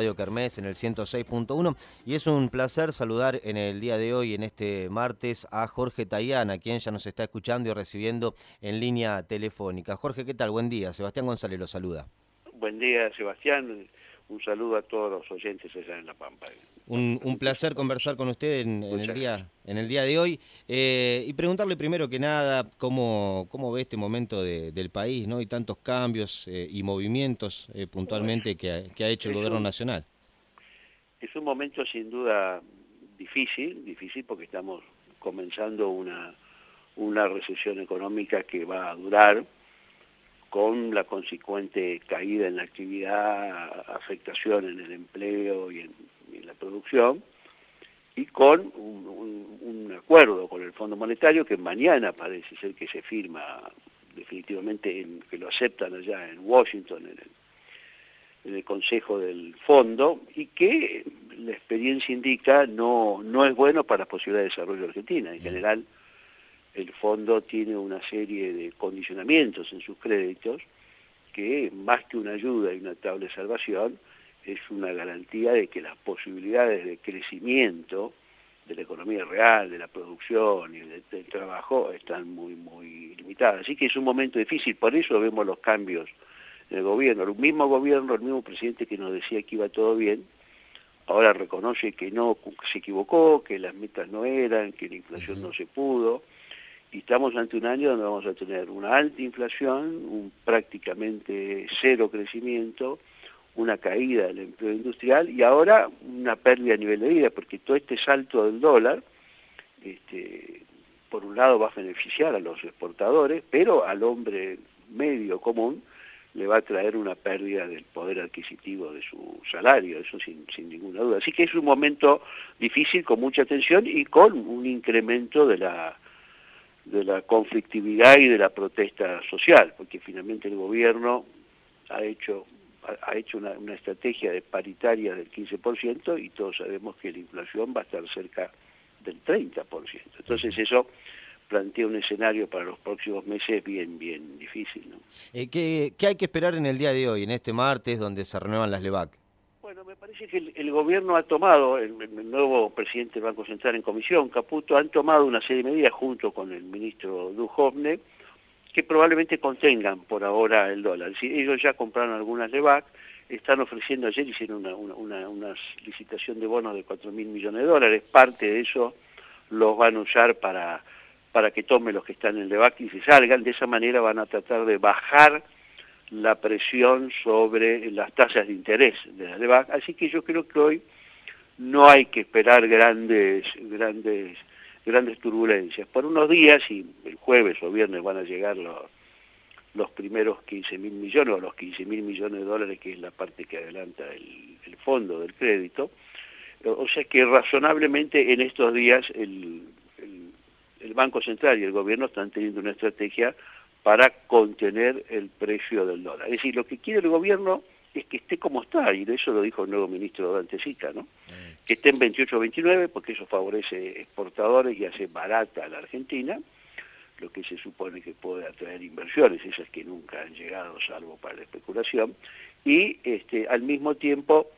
Radio Kermés en el 106.1 y es un placer saludar en el día de hoy, en este martes, a Jorge Tayana, quien ya nos está escuchando y recibiendo en línea telefónica. Jorge, ¿qué tal? Buen día. Sebastián González lo saluda. Buen día, Sebastián. Un saludo a todos los oyentes allá en La Pampa. Un, placer conversar con usted en, el, día, en el día de hoy eh, y preguntarle primero que nada cómo, cómo ve este momento del país ¿no? y tantos cambios eh, y movimientos eh, puntualmente que ha, hecho el gobierno nacional. Es un momento sin duda difícil, difícil porque estamos comenzando una, una recesión económica que va a durar con la consecuente caída en la actividad, afectación en el empleo y en, la producción, y con un, acuerdo con el Fondo Monetario que mañana parece ser que se firma definitivamente, en, que lo aceptan allá en Washington, en el, en el Consejo del Fondo, y que la experiencia indica no, no es bueno para la posibilidad de desarrollo de Argentina. En general, el fondo tiene una serie de condicionamientos en sus créditos que más que una ayuda y una tabla de salvación es una garantía de que las posibilidades de crecimiento de la economía real, de la producción y del trabajo están muy, muy limitadas. Así que es un momento difícil, por eso vemos los cambios en el gobierno. El mismo gobierno, el mismo presidente que nos decía que iba todo bien, ahora reconoce que no, se equivocó, que las metas no eran, que la inflación no se pudo, y estamos ante un año donde vamos a tener una alta inflación, un prácticamente cero crecimiento, una caída del empleo industrial y ahora una pérdida a nivel de vida, porque todo este salto del dólar, este, por un lado va a beneficiar a los exportadores, pero al hombre medio común le va a traer una pérdida del poder adquisitivo de su salario, eso sin, sin ninguna duda. Así que es un momento difícil, con mucha tensión y con un incremento de la de la conflictividad y de la protesta social, porque finalmente el gobierno ha hecho, ha hecho una, estrategia de paritaria del 15% y todos sabemos que la inflación va a estar cerca del 30%. Entonces eso plantea un escenario para los próximos meses bien, bien difícil. ¿no? Eh, ¿qué, ¿Qué hay que esperar en el día de hoy, en este martes, donde se renuevan las LEVAC? Bueno, me parece que el, gobierno ha tomado, el, nuevo presidente del Banco Central en comisión, Caputo, han tomado una serie de medidas junto con el ministro Duhovne que probablemente contengan por ahora el dólar. Si ellos ya compraron algunas LEVAC, están ofreciendo, ayer hicieron una, licitación de bonos de 4 mil millones de dólares, parte de eso los van a usar para, para que tomen los que están en LEVAC y se salgan, de esa manera van a tratar de bajar la presión sobre las tasas de interés de la DEVAC, así que yo creo que hoy no hay que esperar grandes, grandes, grandes turbulencias. Por unos días, y el jueves o viernes van a llegar los, los primeros 15 mil millones o los 15 mil millones de dólares, que es la parte que adelanta el, fondo del crédito, o sea que razonablemente en estos días el, el Banco Central y el gobierno están teniendo una estrategia para contener el precio del dólar. Es decir, lo que quiere el gobierno es que esté como está, y de eso lo dijo el nuevo ministro Dante Sica, ¿no? Que esté en 28 29 porque eso favorece exportadores y hace barata a la Argentina, lo que se supone que puede atraer inversiones, esas que nunca han llegado salvo para la especulación, y este, al mismo tiempo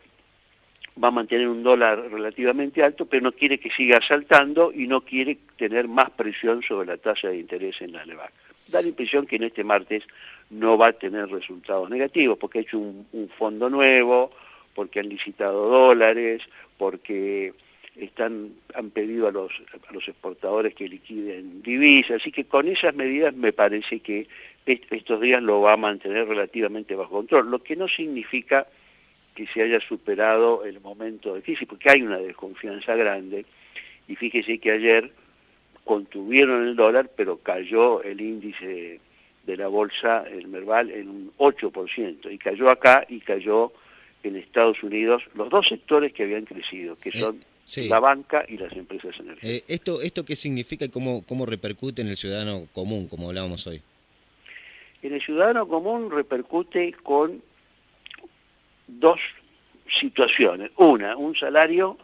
va a mantener un dólar relativamente alto, pero no quiere que siga saltando y no quiere tener más presión sobre la tasa de interés en la LEVAC da la impresión que en este martes no va a tener resultados negativos, porque ha hecho un, fondo nuevo, porque han licitado dólares, porque están, han pedido a los, a los exportadores que liquiden divisas, así que con esas medidas me parece que estos días lo va a mantener relativamente bajo control, lo que no significa que se haya superado el momento difícil, porque hay una desconfianza grande, y fíjese que ayer contuvieron el dólar, pero cayó el índice de la bolsa, el Merval, en un 8%, y cayó acá y cayó en Estados Unidos los dos sectores que habían crecido, que eh, la banca y las empresas energéticas. Eh, ¿esto, ¿Esto qué significa y cómo, cómo repercute en el ciudadano común, como hablábamos hoy? En el ciudadano común repercute con dos situaciones. Una, un salario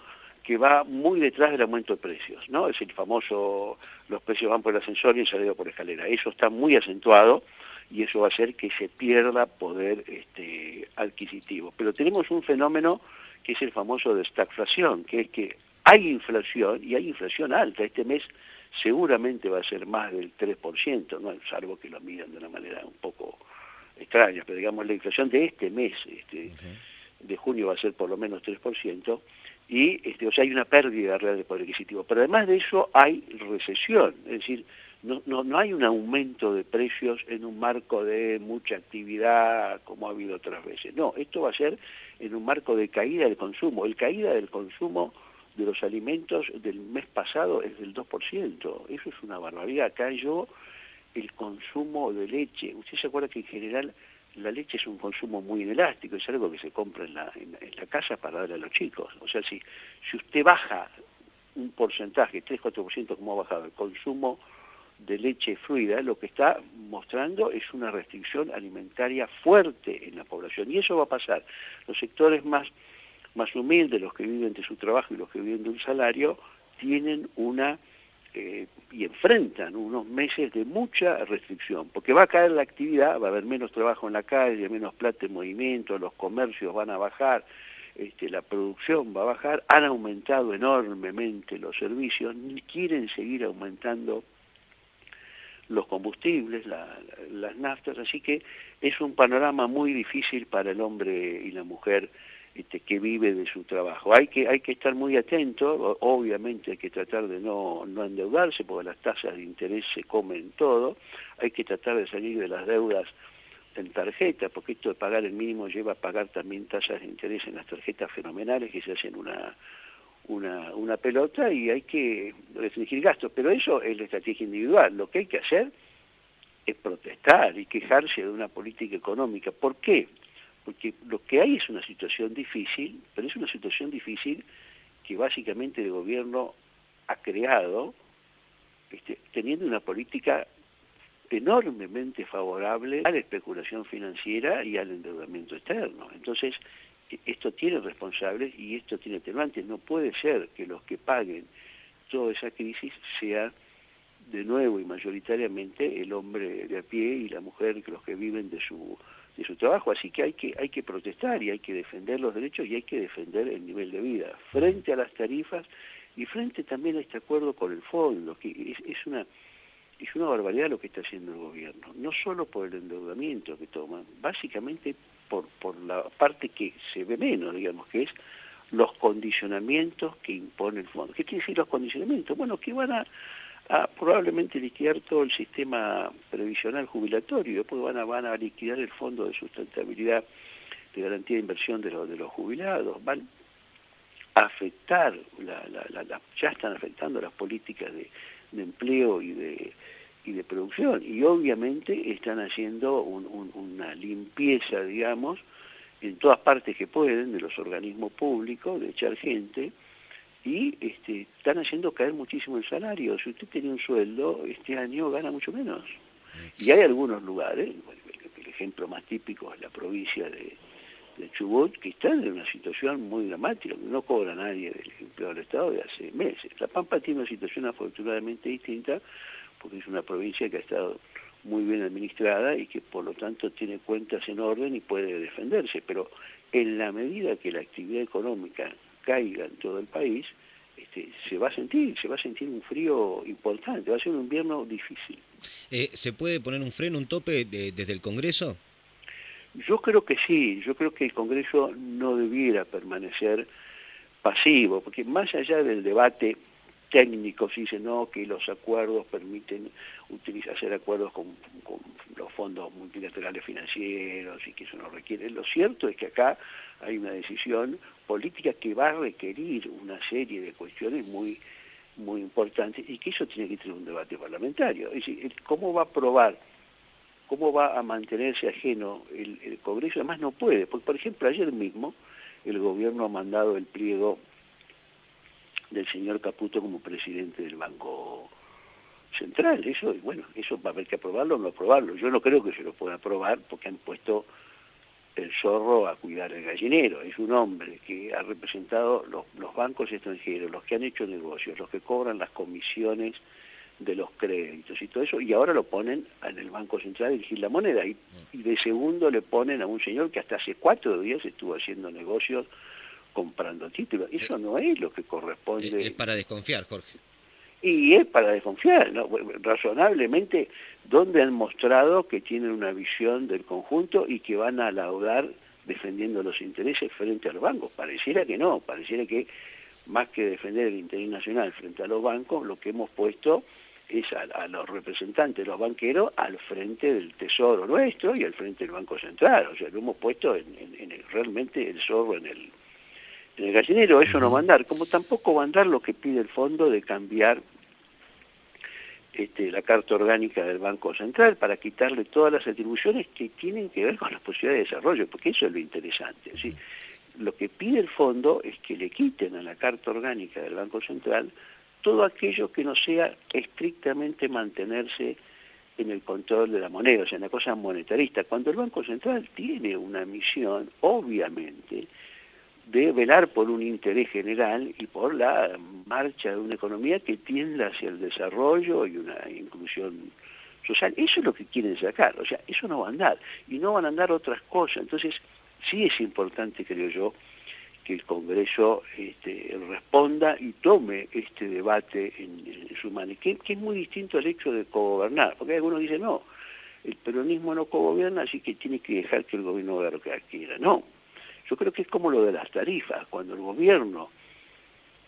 que va muy detrás del aumento de precios, ¿no? Es el famoso, los precios van por el ascensor y el salario por escalera. Eso está muy acentuado y eso va a hacer que se pierda poder este, adquisitivo. Pero tenemos un fenómeno que es el famoso de stagflación, que es que hay inflación y hay inflación alta. Este mes seguramente va a ser más del 3%, ¿no? salvo que lo midan de una manera un poco extraña, pero digamos la inflación de este mes, este, de junio va a ser por lo menos 3%, y este, o sea, hay una pérdida real de poder adquisitivo. Pero además de eso hay recesión, es decir, no, no, no hay un aumento de precios en un marco de mucha actividad como ha habido otras veces. No, esto va a ser en un marco de caída del consumo. El caída del consumo de los alimentos del mes pasado es del 2%. Eso es una barbaridad. Cayó el consumo de leche. Usted se acuerda que en general la leche es un consumo muy inelástico, es algo que se compra en la, en, la casa para darle a los chicos. O sea, si, si usted baja un porcentaje, 3-4% como ha bajado el consumo de leche fluida, lo que está mostrando es una restricción alimentaria fuerte en la población. Y eso va a pasar. Los sectores más, más humildes, los que viven de su trabajo y los que viven de un salario, tienen una eh, y enfrentan unos meses de mucha restricción, porque va a caer la actividad, va a haber menos trabajo en la calle, menos plata en movimiento, los comercios van a bajar, este, la producción va a bajar, han aumentado enormemente los servicios, quieren seguir aumentando los combustibles, las naftas, así que es un panorama muy difícil para el hombre y la mujer este, que vive de su trabajo. Hay que, hay que estar muy atento, obviamente hay que tratar de no, no endeudarse porque las tasas de interés se comen todo, hay que tratar de salir de las deudas en tarjeta, porque esto de pagar el mínimo lleva a pagar también tasas de interés en las tarjetas fenomenales que se hacen una, una, pelota y hay que restringir gastos, pero eso es la estrategia individual. Lo que hay que hacer es protestar y quejarse de una política económica. ¿Por qué? porque lo que hay es una situación difícil, pero es una situación difícil que básicamente el gobierno ha creado este, teniendo una política enormemente favorable a la especulación financiera y al endeudamiento externo. Entonces, esto tiene responsables y esto tiene atenuantes. No puede ser que los que paguen toda esa crisis sea de nuevo y mayoritariamente el hombre de a pie y la mujer, los que viven de su de su trabajo, así que hay que hay que protestar y hay que defender los derechos y hay que defender el nivel de vida frente a las tarifas y frente también a este acuerdo con el fondo, que es, una es una barbaridad lo que está haciendo el gobierno, no solo por el endeudamiento que toma, básicamente por, por la parte que se ve menos, digamos, que es los condicionamientos que impone el fondo. ¿Qué quiere decir los condicionamientos? Bueno, que van a probablemente liquidar todo el sistema previsional jubilatorio, después van a, van a liquidar el fondo de sustentabilidad de garantía de inversión de, de los jubilados, van a afectar, la, ya están afectando las políticas de, empleo y de, y de producción, y obviamente están haciendo una limpieza, digamos, en todas partes que pueden, de los organismos públicos, de echar gente, y este, están haciendo caer muchísimo el salario. Si usted tiene un sueldo, este año gana mucho menos. Y hay algunos lugares, el ejemplo más típico es la provincia de, Chubut, que están en una situación muy dramática, no cobra nadie del empleo del Estado de hace meses. La Pampa tiene una situación afortunadamente distinta, porque es una provincia que ha estado muy bien administrada y que por lo tanto tiene cuentas en orden y puede defenderse, pero en la medida que la actividad económica caiga en todo el país, este, se va a sentir, se va a sentir un frío importante, va a ser un invierno difícil. Eh, ¿Se puede poner un freno, un tope desde el Congreso? Yo creo que sí, yo creo que el Congreso no debiera permanecer pasivo, porque más allá del debate técnico, se dice no, que los acuerdos permiten utilizar, hacer acuerdos con, los fondos multilaterales financieros y que eso no requiere. Lo cierto es que acá hay una decisión política que va a requerir una serie de cuestiones muy muy importantes y que eso tiene que tener un debate parlamentario. Es decir, ¿cómo va a aprobar, cómo va a mantenerse ajeno el, Congreso? Además no puede, porque por ejemplo ayer mismo el gobierno ha mandado el pliego del señor Caputo como presidente del Banco Central. Eso, bueno, eso va a haber que aprobarlo o no aprobarlo. Yo no creo que se lo pueda aprobar porque han puesto el zorro a cuidar el gallinero. Es un hombre que ha representado los, bancos extranjeros, los que han hecho negocios, los que cobran las comisiones de los créditos y todo eso, y ahora lo ponen en el Banco Central a dirigir la moneda, y, de segundo le ponen a un señor que hasta hace cuatro días estuvo haciendo negocios comprando títulos. Eso no es lo que corresponde. Es para desconfiar, Jorge. Y es para desconfiar, ¿no? razonablemente, donde han mostrado que tienen una visión del conjunto y que van a laudar defendiendo los intereses frente a los bancos. Pareciera que no, pareciera que más que defender el interés nacional frente a los bancos, lo que hemos puesto es a, los representantes los banqueros al frente del tesoro nuestro y al frente del Banco Central. O sea, lo hemos puesto en, realmente el zorro en el, en el gallinero. Eso no va a andar. Como tampoco va a andar lo que pide el fondo de cambiar este, la carta orgánica del Banco Central para quitarle todas las atribuciones que tienen que ver con las posibilidades de desarrollo, porque eso es lo interesante. ¿sí? Lo que pide el fondo es que le quiten a la carta orgánica del Banco Central todo aquello que no sea estrictamente mantenerse en el control de la moneda, o sea, una cosa monetarista. Cuando el Banco Central tiene una misión, obviamente, de velar por un interés general y por la marcha de una economía que tienda hacia el desarrollo y una inclusión social. Eso es lo que quieren sacar, o sea, eso no va a andar. Y no van a andar otras cosas. Entonces, sí es importante, creo yo, que el Congreso este, responda y tome este debate en, su mano, que, es muy distinto al hecho de cogobernar, porque algunos dicen, no, el peronismo no cogobierna, así que tiene que dejar que el gobierno haga lo que quiera. No, yo creo que es como lo de las tarifas, cuando el gobierno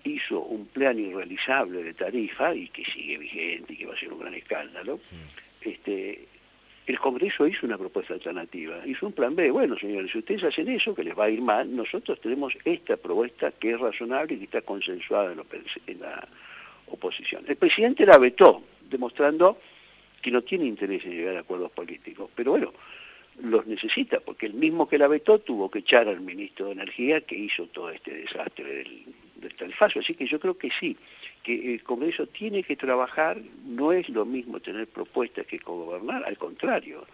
hizo un plan irrealizable de tarifa y que sigue vigente y que va a ser un gran escándalo, mm. este, el Congreso hizo una propuesta alternativa, hizo un plan B. Bueno, señores, si ustedes hacen eso, que les va a ir mal, nosotros tenemos esta propuesta que es razonable y que está consensuada en la oposición. El presidente la vetó, demostrando que no tiene interés en llegar a acuerdos políticos. Pero bueno, los necesita, porque el mismo que la vetó tuvo que echar al ministro de Energía que hizo todo este desastre del, del tarifazo. Así que yo creo que sí, que el Congreso tiene que trabajar, no es lo mismo tener propuestas que gobernar, al contrario.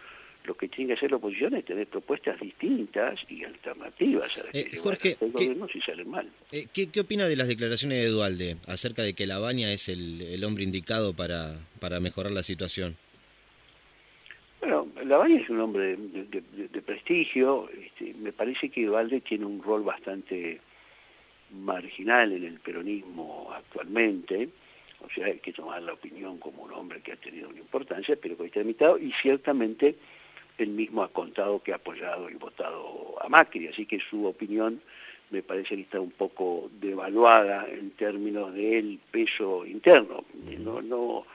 Lo que tiene que hacer la oposición es tener propuestas distintas y alternativas a las eh, Jorge, el gobierno si salen mal. Eh, ¿qué, ¿qué, opina de las declaraciones de Dualde acerca de que la baña es el, el hombre indicado para, para mejorar la situación? Bueno, Lavagna es un hombre de, prestigio, este, me parece que Valde tiene un rol bastante marginal en el peronismo actualmente, o sea, hay que tomar la opinión como un hombre que ha tenido una importancia, pero que está limitado, y ciertamente él mismo ha contado que ha apoyado y votado a Macri, así que su opinión me parece que está un poco devaluada en términos del peso interno. No, no,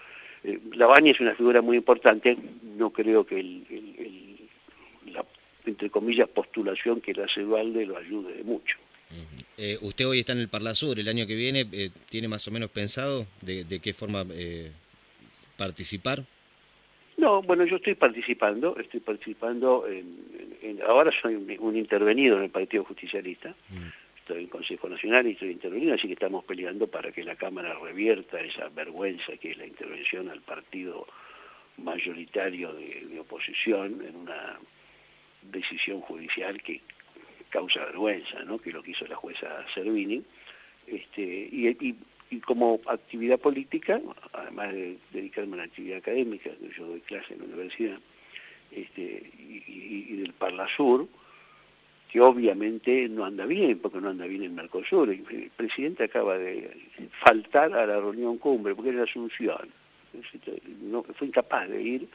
eh, es una figura muy importante, no creo que la, entre comillas, postulación que le hace Valde lo ayude de mucho. Eh, usted hoy está en el Parlasur, el año que viene, eh, ¿tiene más o menos pensado de, qué forma eh, participar? No, bueno, yo estoy participando, estoy participando, en, ahora soy un, intervenido en el Partido Justicialista, estoy en el Consejo Nacional y estoy intervenido, así que estamos peleando para que la Cámara revierta esa vergüenza que es la intervención al partido mayoritario de, oposición en una decisión judicial que causa vergüenza, ¿no? que es lo que hizo la jueza Servini. Este, y, como actividad política, además de dedicarme a la actividad académica, yo doy clase en la universidad, este, y, del Parlasur, que obviamente no anda bien, porque no anda bien el Mercosur. El presidente acaba de faltar a la reunión cumbre, porque era Asunción no, fue incapaz de ir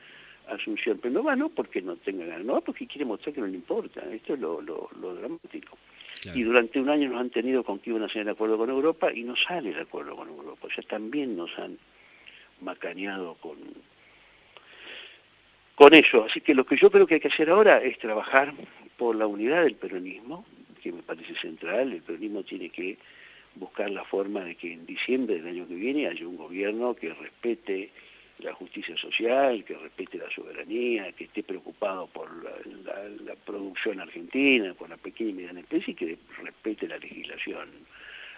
a Asunción, pero no va no porque no tenga ganas, no va porque quiere mostrar que no le importa, esto es lo, dramático. Y durante un año nos han tenido con que iban a hacer el acuerdo con Europa y no sale el acuerdo con Europa, o sea, también nos han macaneado con, con eso. Así que lo que yo creo que hay que hacer ahora es trabajar por la unidad del peronismo, que me parece central, el peronismo tiene que buscar la forma de que en diciembre del año que viene haya un gobierno que respete la justicia social, que respete la soberanía, que esté preocupado por la, producción argentina, por la pequeña y mediana empresa y que respete la legislación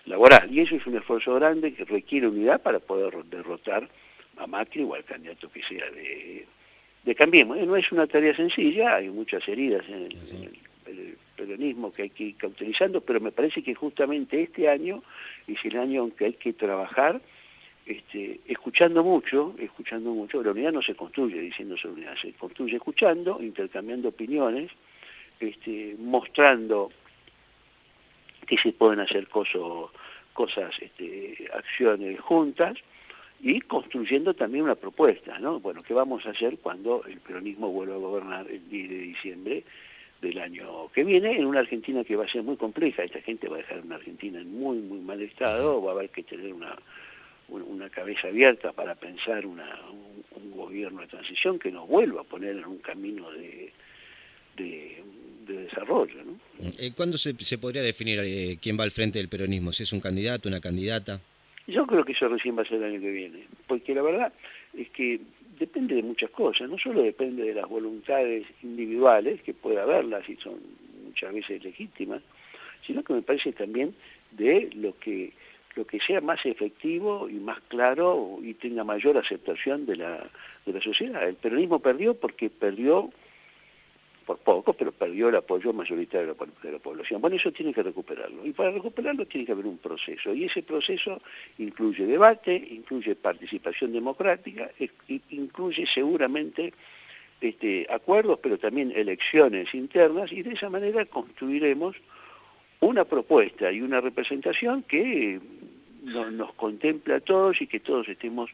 laboral. Y eso es un esfuerzo grande que requiere unidad para poder derrotar a Macri o al candidato que sea de, de Cambiemos. No es una tarea sencilla, hay muchas heridas en el peronismo que hay que ir cauterizando, pero me parece que justamente este año es el año en que hay que trabajar este, escuchando mucho, escuchando mucho, la unidad no se construye diciéndose unidad, se construye escuchando, intercambiando opiniones, este, mostrando que se pueden hacer cosas, este, acciones juntas y construyendo también una propuesta, ¿no? Bueno, ¿qué vamos a hacer cuando el peronismo vuelva a gobernar el 10 de diciembre del año que viene en una Argentina que va a ser muy compleja? Esta gente va a dejar una Argentina en muy, muy mal estado, va a haber que tener una, una cabeza abierta para pensar una, un, gobierno de transición que nos vuelva a poner en un camino de, de, desarrollo. ¿no? Eh, ¿Cuándo se, se podría definir eh, quién va al frente del peronismo? ¿Si es un candidato, una candidata? Yo creo que eso recién va a ser el año que viene, porque la verdad es que depende de muchas cosas, no solo depende de las voluntades individuales, que puede haberlas y son muchas veces legítimas, sino que me parece también de lo que lo que sea más efectivo y más claro y tenga mayor aceptación de la, de la sociedad. El peronismo perdió porque perdió por poco, pero perdió el apoyo mayoritario de la, población. Bueno, eso tiene que recuperarlo. Y para recuperarlo tiene que haber un proceso. Y ese proceso incluye debate, incluye participación democrática, incluye seguramente este, acuerdos, pero también elecciones internas, y de esa manera construiremos una propuesta y una representación que nos contempla a todos y que todos estemos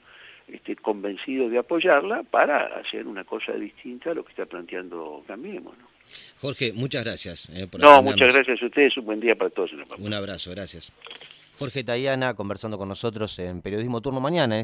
este, convencido de apoyarla para hacer una cosa distinta a lo que está planteando Cambiemos. Jorge, muchas gracias. Eh, por no, muchas gracias a ustedes, un buen día para todos. un abrazo, gracias. Jorge Tayana conversando con nosotros en Periodismo Turno Mañana.